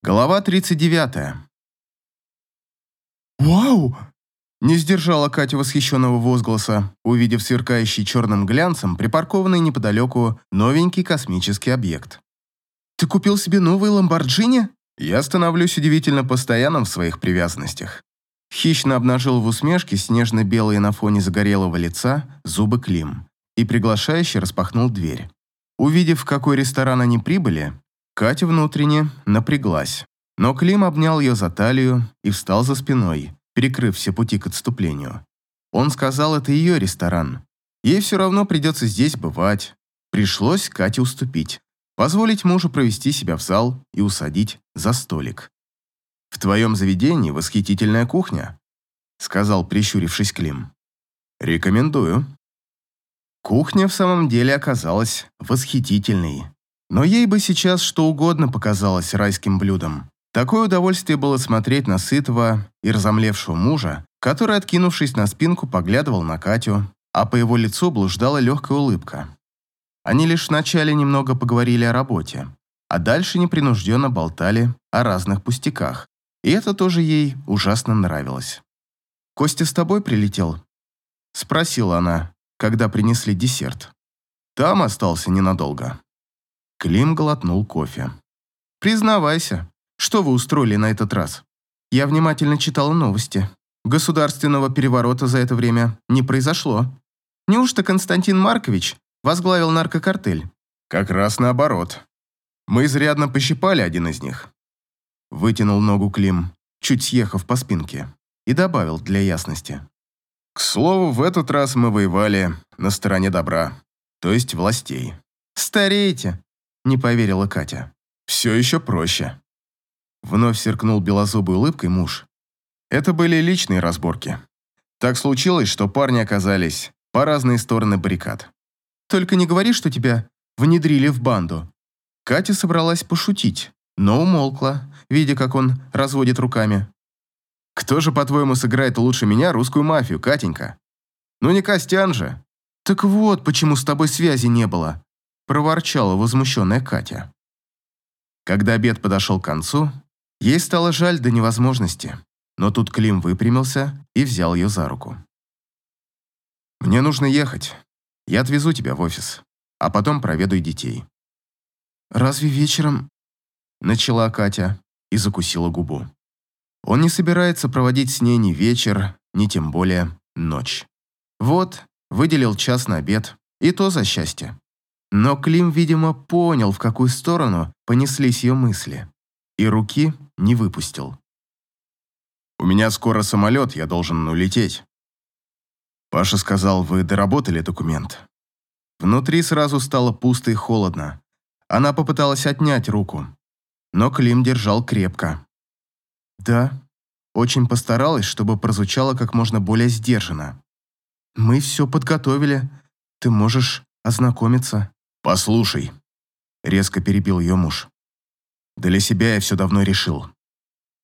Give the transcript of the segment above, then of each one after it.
Глава 39. «Вау!» Не сдержала Катя восхищенного возгласа, увидев сверкающий черным глянцем припаркованный неподалеку новенький космический объект. «Ты купил себе новый Ламборджини?» Я становлюсь удивительно постоянным в своих привязанностях. Хищно обнажил в усмешке снежно-белые на фоне загорелого лица зубы Клим и приглашающе распахнул дверь. Увидев, в какой ресторан они прибыли, Катя внутренне напряглась, но Клим обнял ее за талию и встал за спиной, перекрыв все пути к отступлению. Он сказал, это ее ресторан. Ей все равно придется здесь бывать. Пришлось Кате уступить, позволить мужу провести себя в зал и усадить за столик. «В твоем заведении восхитительная кухня», сказал, прищурившись Клим. «Рекомендую». Кухня в самом деле оказалась восхитительной. Но ей бы сейчас что угодно показалось райским блюдом. Такое удовольствие было смотреть на сытого и разомлевшего мужа, который, откинувшись на спинку, поглядывал на Катю, а по его лицу блуждала легкая улыбка. Они лишь вначале немного поговорили о работе, а дальше непринужденно болтали о разных пустяках, и это тоже ей ужасно нравилось. «Костя с тобой прилетел?» – спросила она, когда принесли десерт. «Там остался ненадолго». Клим глотнул кофе. «Признавайся, что вы устроили на этот раз? Я внимательно читала новости. Государственного переворота за это время не произошло. Неужто Константин Маркович возглавил наркокартель?» «Как раз наоборот. Мы изрядно пощипали один из них». Вытянул ногу Клим, чуть съехав по спинке, и добавил для ясности. «К слову, в этот раз мы воевали на стороне добра, то есть властей». «Стареете», не поверила Катя. «Все еще проще». Вновь сверкнул белозубой улыбкой муж. Это были личные разборки. Так случилось, что парни оказались по разные стороны баррикад. «Только не говори, что тебя внедрили в банду». Катя собралась пошутить, но умолкла, видя, как он разводит руками. «Кто же, по-твоему, сыграет лучше меня русскую мафию, Катенька? Ну не Костян же». «Так вот, почему с тобой связи не было», проворчала возмущенная Катя. Когда обед подошел к концу, ей стало жаль до невозможности, но тут Клим выпрямился и взял ее за руку. «Мне нужно ехать. Я отвезу тебя в офис, а потом проведу детей». «Разве вечером...» — начала Катя и закусила губу. Он не собирается проводить с ней ни вечер, ни тем более ночь. Вот, выделил час на обед, и то за счастье. Но Клим, видимо, понял, в какую сторону понеслись ее мысли, и руки не выпустил. «У меня скоро самолет, я должен улететь». Паша сказал, вы доработали документ. Внутри сразу стало пусто и холодно. Она попыталась отнять руку, но Клим держал крепко. «Да, очень постаралась, чтобы прозвучало как можно более сдержанно. Мы все подготовили, ты можешь ознакомиться». «Послушай», — резко перебил ее муж. «Для себя я все давно решил.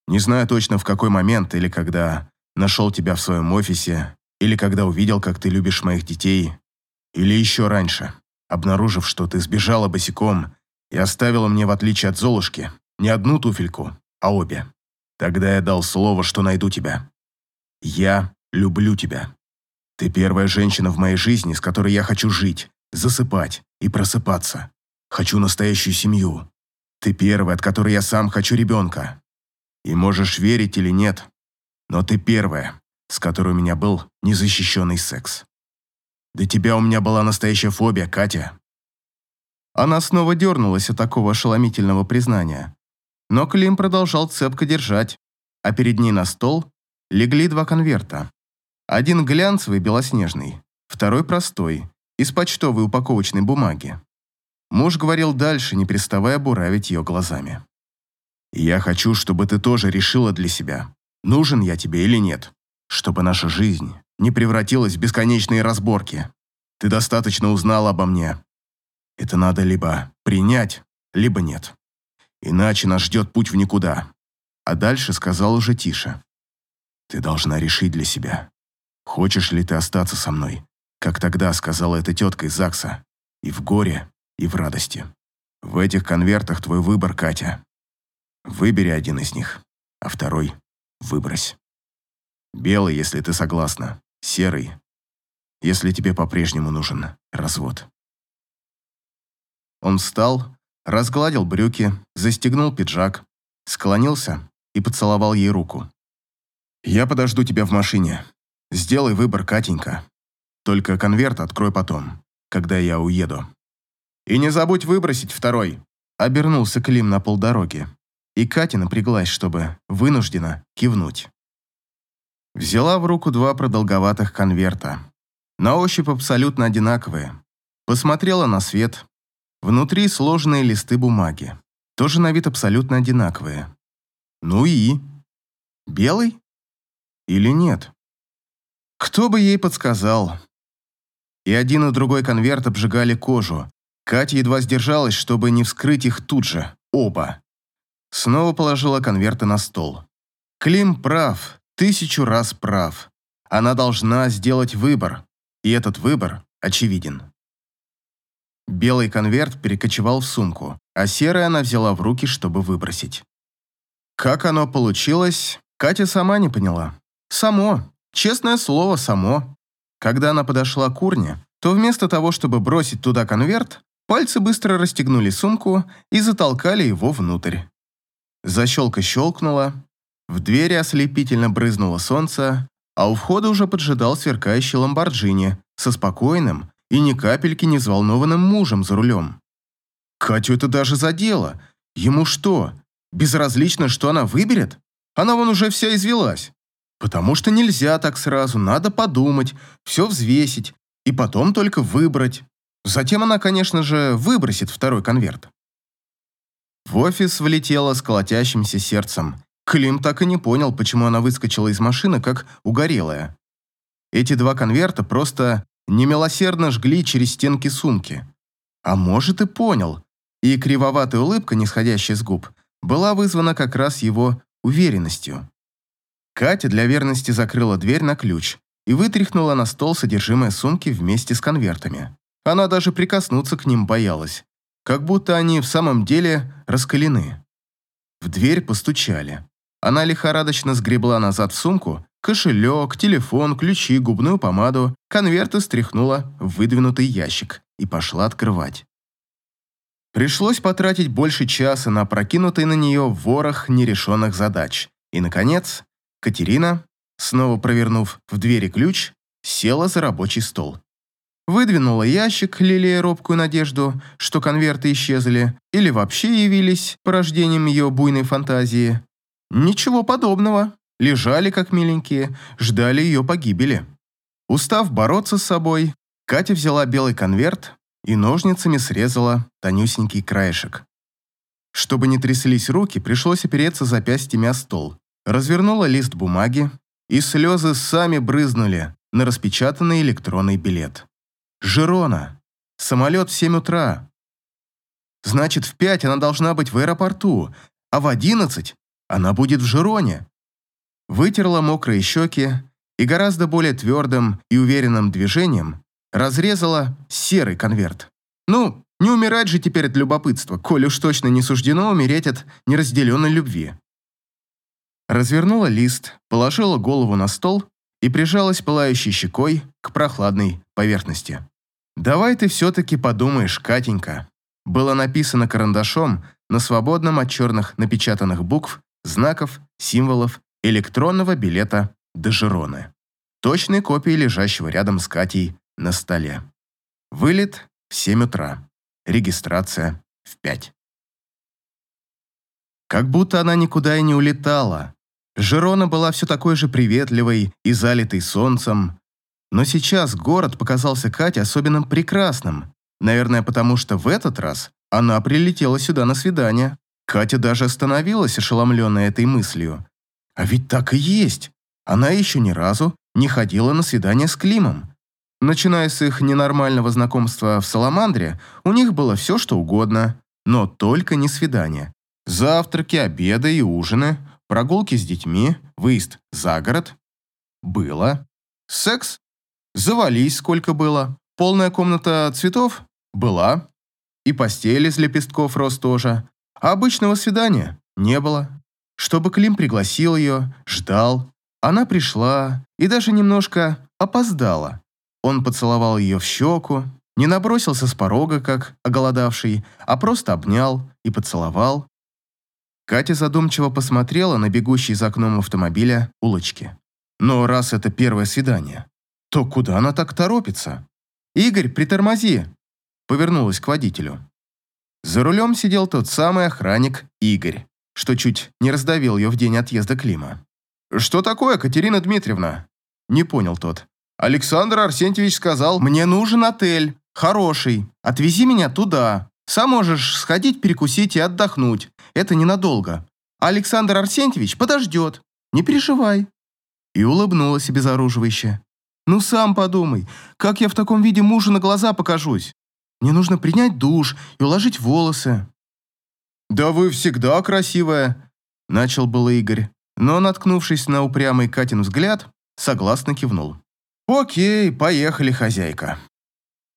Не знаю точно в какой момент или когда нашел тебя в своем офисе, или когда увидел, как ты любишь моих детей, или еще раньше, обнаружив, что ты сбежала босиком и оставила мне, в отличие от Золушки, не одну туфельку, а обе. Тогда я дал слово, что найду тебя. Я люблю тебя. Ты первая женщина в моей жизни, с которой я хочу жить, засыпать и просыпаться. Хочу настоящую семью. Ты первая, от которой я сам хочу ребенка. И можешь верить или нет, но ты первая, с которой у меня был незащищенный секс. До тебя у меня была настоящая фобия, Катя». Она снова дернулась от такого ошеломительного признания. Но Клим продолжал цепко держать, а перед ней на стол легли два конверта. Один глянцевый, белоснежный, второй простой, из почтовой упаковочной бумаги. Муж говорил дальше, не переставая буравить ее глазами. «Я хочу, чтобы ты тоже решила для себя, нужен я тебе или нет, чтобы наша жизнь не превратилась в бесконечные разборки. Ты достаточно узнала обо мне. Это надо либо принять, либо нет. Иначе нас ждет путь в никуда». А дальше сказал уже тише. «Ты должна решить для себя, хочешь ли ты остаться со мной, как тогда сказала эта тетка из ЗАГСа. И в горе, и в радости. В этих конвертах твой выбор, Катя. Выбери один из них, а второй выбрось. Белый, если ты согласна, серый, если тебе по-прежнему нужен развод. Он встал, разгладил брюки, застегнул пиджак, склонился и поцеловал ей руку. «Я подожду тебя в машине. Сделай выбор, Катенька. Только конверт открой потом, когда я уеду. И не забудь выбросить второй». Обернулся Клим на полдороги, и Катя напряглась, чтобы вынуждена кивнуть. Взяла в руку два продолговатых конверта. На ощупь абсолютно одинаковые. Посмотрела на свет. Внутри сложные листы бумаги. Тоже на вид абсолютно одинаковые. Ну и? Белый? Или нет? Кто бы ей подсказал? И один и другой конверт обжигали кожу. Катя едва сдержалась, чтобы не вскрыть их тут же, оба. Снова положила конверты на стол. Клим прав, тысячу раз прав. Она должна сделать выбор, и этот выбор очевиден. Белый конверт перекочевал в сумку, а серый она взяла в руки, чтобы выбросить. Как оно получилось, Катя сама не поняла. Само, честное слово, само. Когда она подошла к урне, то вместо того, чтобы бросить туда конверт, пальцы быстро расстегнули сумку и затолкали его внутрь. Защелка щелкнула, в двери ослепительно брызнуло солнце, а у входа уже поджидал сверкающий ламборджини со спокойным и ни капельки не взволнованным мужем за рулем. Катю это даже задело. Ему что, безразлично, что она выберет? Она вон уже вся извелась. Потому что нельзя так сразу, надо подумать, все взвесить и потом только выбрать. Затем она, конечно же, выбросит второй конверт. В офис влетела с колотящимся сердцем. Клим так и не понял, почему она выскочила из машины, как угорелая. Эти два конверта просто немилосердно жгли через стенки сумки. А может и понял. И кривоватая улыбка, нисходящая с губ, была вызвана как раз его уверенностью. Катя для верности закрыла дверь на ключ и вытряхнула на стол содержимое сумки вместе с конвертами. Она даже прикоснуться к ним боялась как будто они в самом деле раскалены. В дверь постучали. Она лихорадочно сгребла назад в сумку кошелек, телефон, ключи, губную помаду, конверты стряхнула в выдвинутый ящик и пошла открывать. Пришлось потратить больше часа на прокинутый на нее ворох нерешенных задач. И, наконец, Катерина, снова провернув в двери ключ, села за рабочий стол. Выдвинула ящик, лелея робкую надежду, что конверты исчезли или вообще явились порождением ее буйной фантазии. Ничего подобного. Лежали как миленькие, ждали ее погибели. Устав бороться с собой, Катя взяла белый конверт и ножницами срезала тонюсенький краешек. Чтобы не тряслись руки, пришлось опереться запястьями о стол. Развернула лист бумаги, и слезы сами брызнули на распечатанный электронный билет. Жирона. Самолет в 7 утра. Значит, в 5 она должна быть в аэропорту, а в 11 она будет в Жироне. Вытерла мокрые щеки и гораздо более твердым и уверенным движением разрезала серый конверт. Ну, не умирать же теперь от любопытства, коль уж точно не суждено умереть от неразделенной любви. Развернула лист, положила голову на стол и прижалась пылающей щекой к прохладной поверхности. «Давай ты все-таки подумаешь, Катенька». Было написано карандашом на свободном от черных напечатанных букв, знаков, символов электронного билета до Жироны. Точной копии лежащего рядом с Катей на столе. Вылет в 7 утра. Регистрация в 5. Как будто она никуда и не улетала. Жирона была все такой же приветливой и залитой солнцем, но сейчас город показался Кате особенно прекрасным. Наверное, потому что в этот раз она прилетела сюда на свидание. Катя даже остановилась, ошеломленная этой мыслью. А ведь так и есть. Она еще ни разу не ходила на свидание с Климом. Начиная с их ненормального знакомства в Саламандре, у них было все, что угодно, но только не свидание. Завтраки, обеды и ужины, прогулки с детьми, выезд за город. Было. Секс Завались сколько было. Полная комната цветов? Была. И постель из лепестков роз тоже. А обычного свидания Не было. Чтобы Клим пригласил ее, ждал. Она пришла и даже немножко опоздала. Он поцеловал ее в щеку, не набросился с порога, как оголодавший, а просто обнял и поцеловал. Катя задумчиво посмотрела на бегущие за окном автомобиля улочки. Но раз это первое свидание, то куда она так торопится? «Игорь, притормози!» Повернулась к водителю. За рулем сидел тот самый охранник Игорь, что чуть не раздавил ее в день отъезда Клима. «Что такое, Катерина Дмитриевна?» Не понял тот. «Александр Арсентьевич сказал, мне нужен отель, хороший, отвези меня туда. Сам можешь сходить, перекусить и отдохнуть, это ненадолго. Александр Арсентьевич подождет, не переживай». И улыбнулась обезоруживающе. «Ну сам подумай, как я в таком виде мужу на глаза покажусь? Мне нужно принять душ и уложить волосы». «Да вы всегда красивая», — начал было Игорь, но, наткнувшись на упрямый Катин взгляд, согласно кивнул. «Окей, поехали, хозяйка».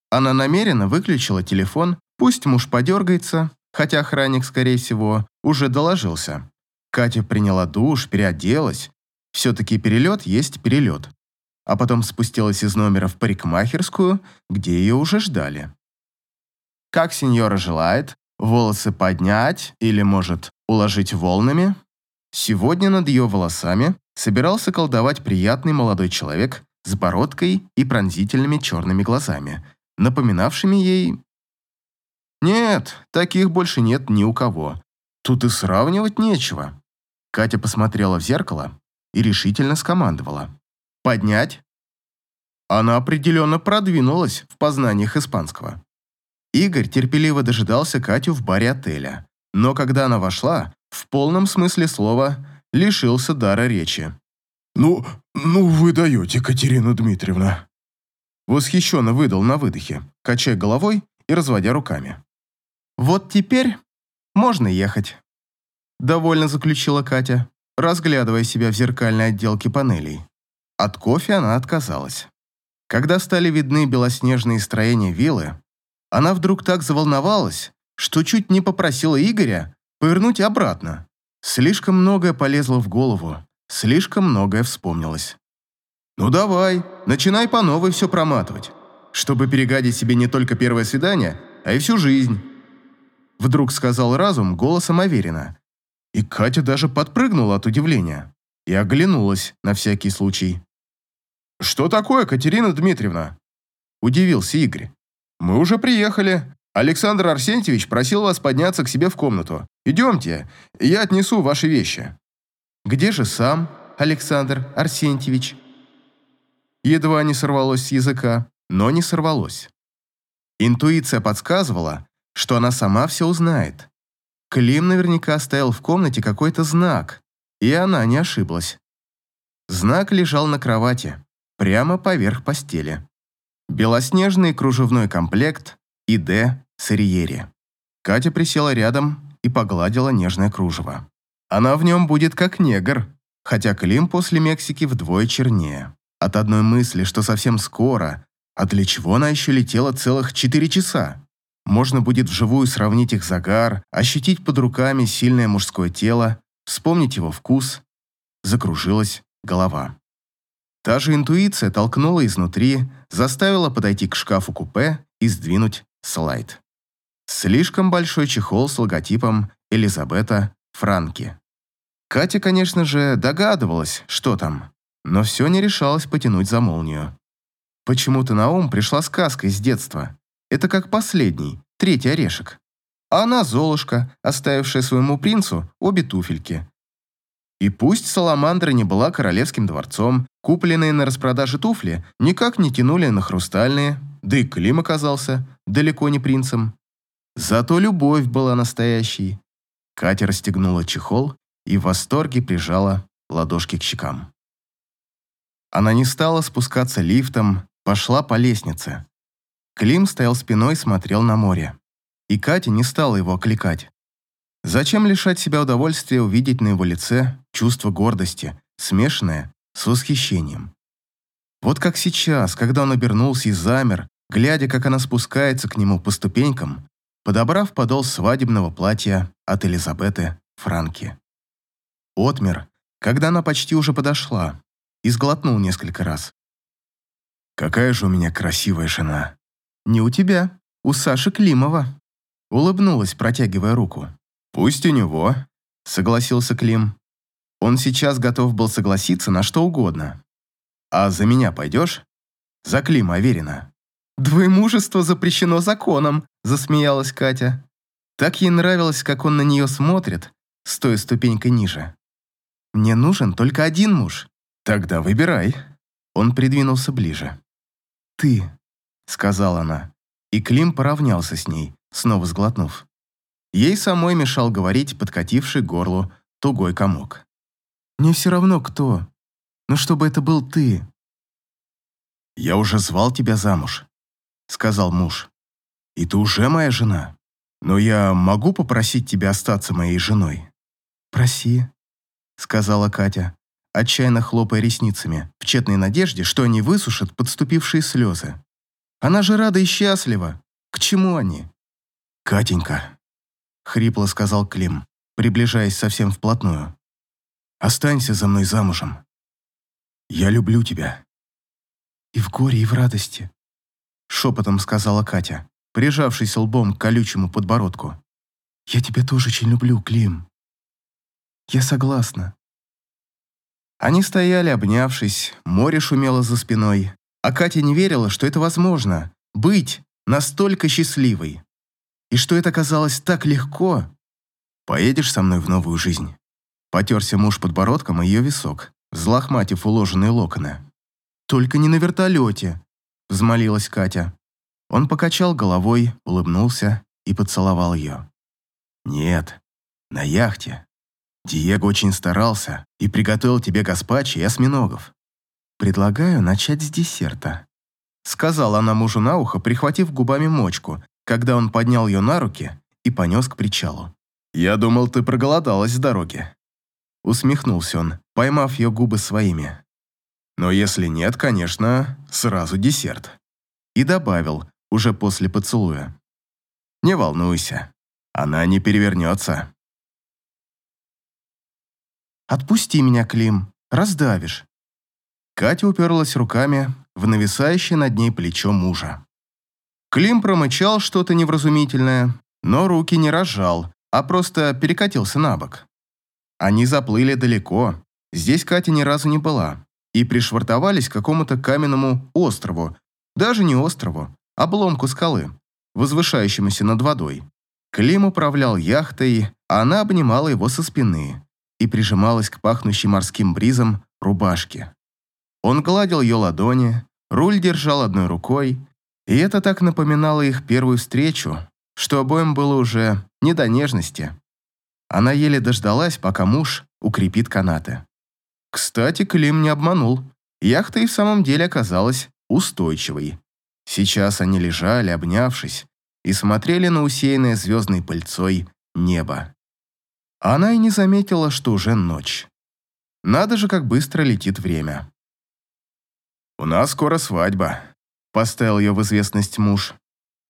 Она намеренно выключила телефон, пусть муж подергается, хотя охранник, скорее всего, уже доложился. Катя приняла душ, переоделась. Все-таки перелет есть перелет. А потом спустилась из номера в парикмахерскую, где ее уже ждали. Как сеньора желает, волосы поднять или, может, уложить волнами? Сегодня над ее волосами собирался колдовать приятный молодой человек с бородкой и пронзительными черными глазами, напоминавшими ей... Нет, таких больше нет ни у кого. Тут и сравнивать нечего. Катя посмотрела в зеркало и решительно скомандовала. «Поднять?» Она определенно продвинулась в познаниях испанского. Игорь терпеливо дожидался Катю в баре отеля, но когда она вошла, в полном смысле слова лишился дара речи. «Ну, ну вы даете, Катерина Дмитриевна!» Восхищенно выдал на выдохе, качая головой и разводя руками. «Вот теперь можно ехать», — довольно заключила Катя, разглядывая себя в зеркальной отделке панелей. От кофе она отказалась. Когда стали видны белоснежные строения виллы, она вдруг так заволновалась, что чуть не попросила Игоря повернуть обратно. Слишком многое полезло в голову, слишком многое вспомнилось. «Ну давай, начинай по новой все проматывать, чтобы перегадить себе не только первое свидание, а и всю жизнь», вдруг сказал разум голосом Аверина. И Катя даже подпрыгнула от удивления и оглянулась на всякий случай. «Что такое, Катерина Дмитриевна?» Удивился Игорь. «Мы уже приехали. Александр Арсентьевич просил вас подняться к себе в комнату. Идемте, я отнесу ваши вещи». «Где же сам Александр Арсентьевич?» Едва не сорвалось с языка, но не сорвалось. Интуиция подсказывала, что она сама все узнает. Клим наверняка оставил в комнате какой-то знак, и она не ошиблась. Знак лежал на кровати, прямо поверх постели. Белоснежный кружевной комплект и Д. Сарьери. Катя присела рядом и погладила нежное кружево. Она в нем будет как негр, хотя Клим после Мексики вдвое чернее. От одной мысли, что совсем скоро, а для чего она еще летела целых четыре часа? Можно будет вживую сравнить их загар, ощутить под руками сильное мужское тело, вспомнить его вкус. Закружилась голова. Та же интуиция толкнула изнутри, заставила подойти к шкафу-купе и сдвинуть слайд. Слишком большой чехол с логотипом Элизабета Франки. Катя, конечно же, догадывалась, что там, но все не решалась потянуть за молнию. Почему-то на ум пришла сказка из детства. Это как последний, третий орешек. А она Золушка, оставившая своему принцу обе туфельки. И пусть Саламандра не была королевским дворцом, купленные на распродаже туфли никак не тянули на хрустальные, да и Клим оказался далеко не принцем. Зато любовь была настоящей. Катя расстегнула чехол и в восторге прижала ладошки к щекам. Она не стала спускаться лифтом, пошла по лестнице. Клим стоял спиной и смотрел на море. И Катя не стала его окликать. Зачем лишать себя удовольствия увидеть на его лице чувство гордости, смешанное с восхищением? Вот как сейчас, когда он обернулся и замер, глядя, как она спускается к нему по ступенькам, подобрав подол свадебного платья от Элизабеты Франки. Отмер, когда она почти уже подошла, и сглотнул несколько раз. «Какая же у меня красивая жена!» «Не у тебя, у Саши Климова», — улыбнулась, протягивая руку. «Пусть у него», — согласился Клим. Он сейчас готов был согласиться на что угодно. «А за меня пойдешь?» «За Клима Аверина». «Двоемужество запрещено законом», — засмеялась Катя. Так ей нравилось, как он на нее смотрит, стоя ступенькой ниже. «Мне нужен только один муж». «Тогда выбирай». Он придвинулся ближе. «Ты», — сказала она, и Клим поравнялся с ней, снова сглотнув. Ей самой мешал говорить подкативший горлу тугой комок. «Мне все равно кто, но чтобы это был ты». «Я уже звал тебя замуж», — сказал муж. «И ты уже моя жена. Но я могу попросить тебя остаться моей женой?» «Проси», — сказала Катя, отчаянно хлопая ресницами, в тщетной надежде, что они высушат подступившие слезы. «Она же рада и счастлива. К чему они?» «Катенька», — хрипло сказал Клим, приближаясь совсем вплотную. «Останься за мной замужем. Я люблю тебя». «И в горе, и в радости», — шепотом сказала Катя, прижавшись лбом к колючему подбородку. «Я тебя тоже очень люблю, Клим. Я согласна». Они стояли, обнявшись, море шумело за спиной, а Катя не верила, что это возможно — быть настолько счастливой. И что это казалось так легко. «Поедешь со мной в новую жизнь?» Потерся муж подбородком и ее висок, взлохматив уложенные локоны. «Только не на вертолете», — взмолилась Катя. Он покачал головой, улыбнулся и поцеловал ее. «Нет, на яхте. Диего очень старался и приготовил тебе гаспачо и осьминогов. Предлагаю начать с десерта», — сказала она мужу на ухо, прихватив губами мочку, когда он поднял ее на руки и понес к причалу. «Я думал, ты проголодалась с дороги». Усмехнулся он, поймав ее губы своими. «Но если нет, конечно, сразу десерт». И добавил, уже после поцелуя. «Не волнуйся, она не перевернется». «Отпусти меня, Клим, раздавишь». Катя уперлась руками в нависающее над ней плечо мужа. Клим промычал что-то невразумительное, но руки не разжал, а просто перекатился на бок. Они заплыли далеко, здесь Катя ни разу не была, и пришвартовались к какому-то каменному острову, даже не острову, обломку скалы, возвышающемуся над водой. Клим управлял яхтой, а она обнимала его со спины и прижималась к пахнущей морским бризом рубашке. Он гладил ее ладони, руль держал одной рукой, и это так напоминало их первую встречу, что обоим было уже не до нежности. Она еле дождалась, пока муж укрепит канаты. Кстати, Клим не обманул. Яхта и в самом деле оказалась устойчивой. Сейчас они лежали, обнявшись, и смотрели на усеянное звездной пыльцой небо. Она и не заметила, что уже ночь. Надо же, как быстро летит время. «У нас скоро свадьба», — поставил ее в известность муж.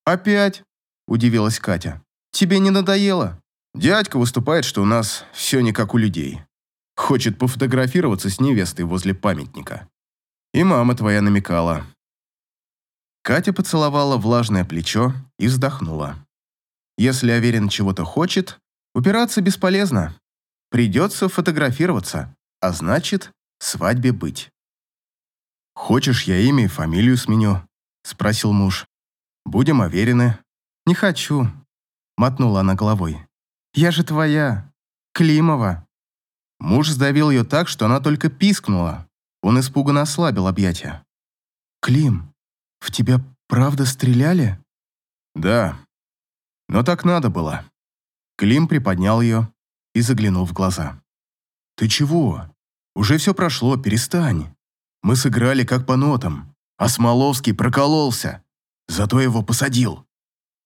«Опять?» — удивилась Катя. «Тебе не надоело?» «Дядька выступает, что у нас все не как у людей. Хочет пофотографироваться с невестой возле памятника. И мама твоя намекала, Катя поцеловала влажное плечо и вздохнула. Если Аверин чего-то хочет, упираться бесполезно. Придется фотографироваться, а значит, свадьбе быть. «Хочешь, я имя и фамилию сменю?» – спросил муж. «Будем уверены». «Не хочу», – мотнула она головой. «Я же твоя, Климова». Муж сдавил ее так, что она только пискнула. Он испуганно ослабил объятия. «Клим, «В тебя правда стреляли?» «Да. Но так надо было». Клим приподнял ее и заглянул в глаза. «Ты чего? Уже все прошло, перестань. Мы сыграли как по нотам, а Смоловский прокололся. Зато его посадил.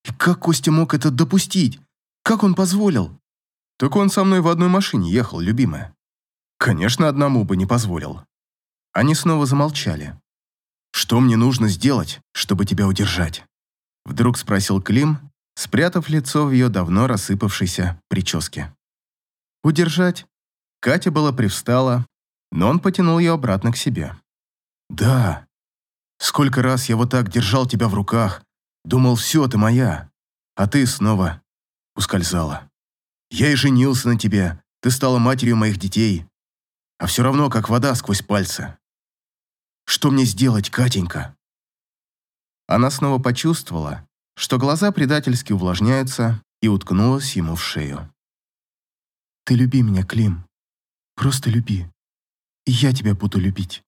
И как Костя мог это допустить? Как он позволил?» «Так он со мной в одной машине ехал, любимая». «Конечно, одному бы не позволил». Они снова замолчали. «Что мне нужно сделать, чтобы тебя удержать?» Вдруг спросил Клим, спрятав лицо в ее давно рассыпавшейся прическе. Удержать? Катя была привстала, но он потянул ее обратно к себе. Да. Сколько раз я вот так держал тебя в руках, думал, все, ты моя, а ты снова ускользала. Я и женился на тебе, ты стала матерью моих детей, а все равно как вода сквозь пальцы. Что мне сделать, Катенька?» Она снова почувствовала, что глаза предательски увлажняются и уткнулась ему в шею. «Ты люби меня, Клим. Просто люби. И я тебя буду любить».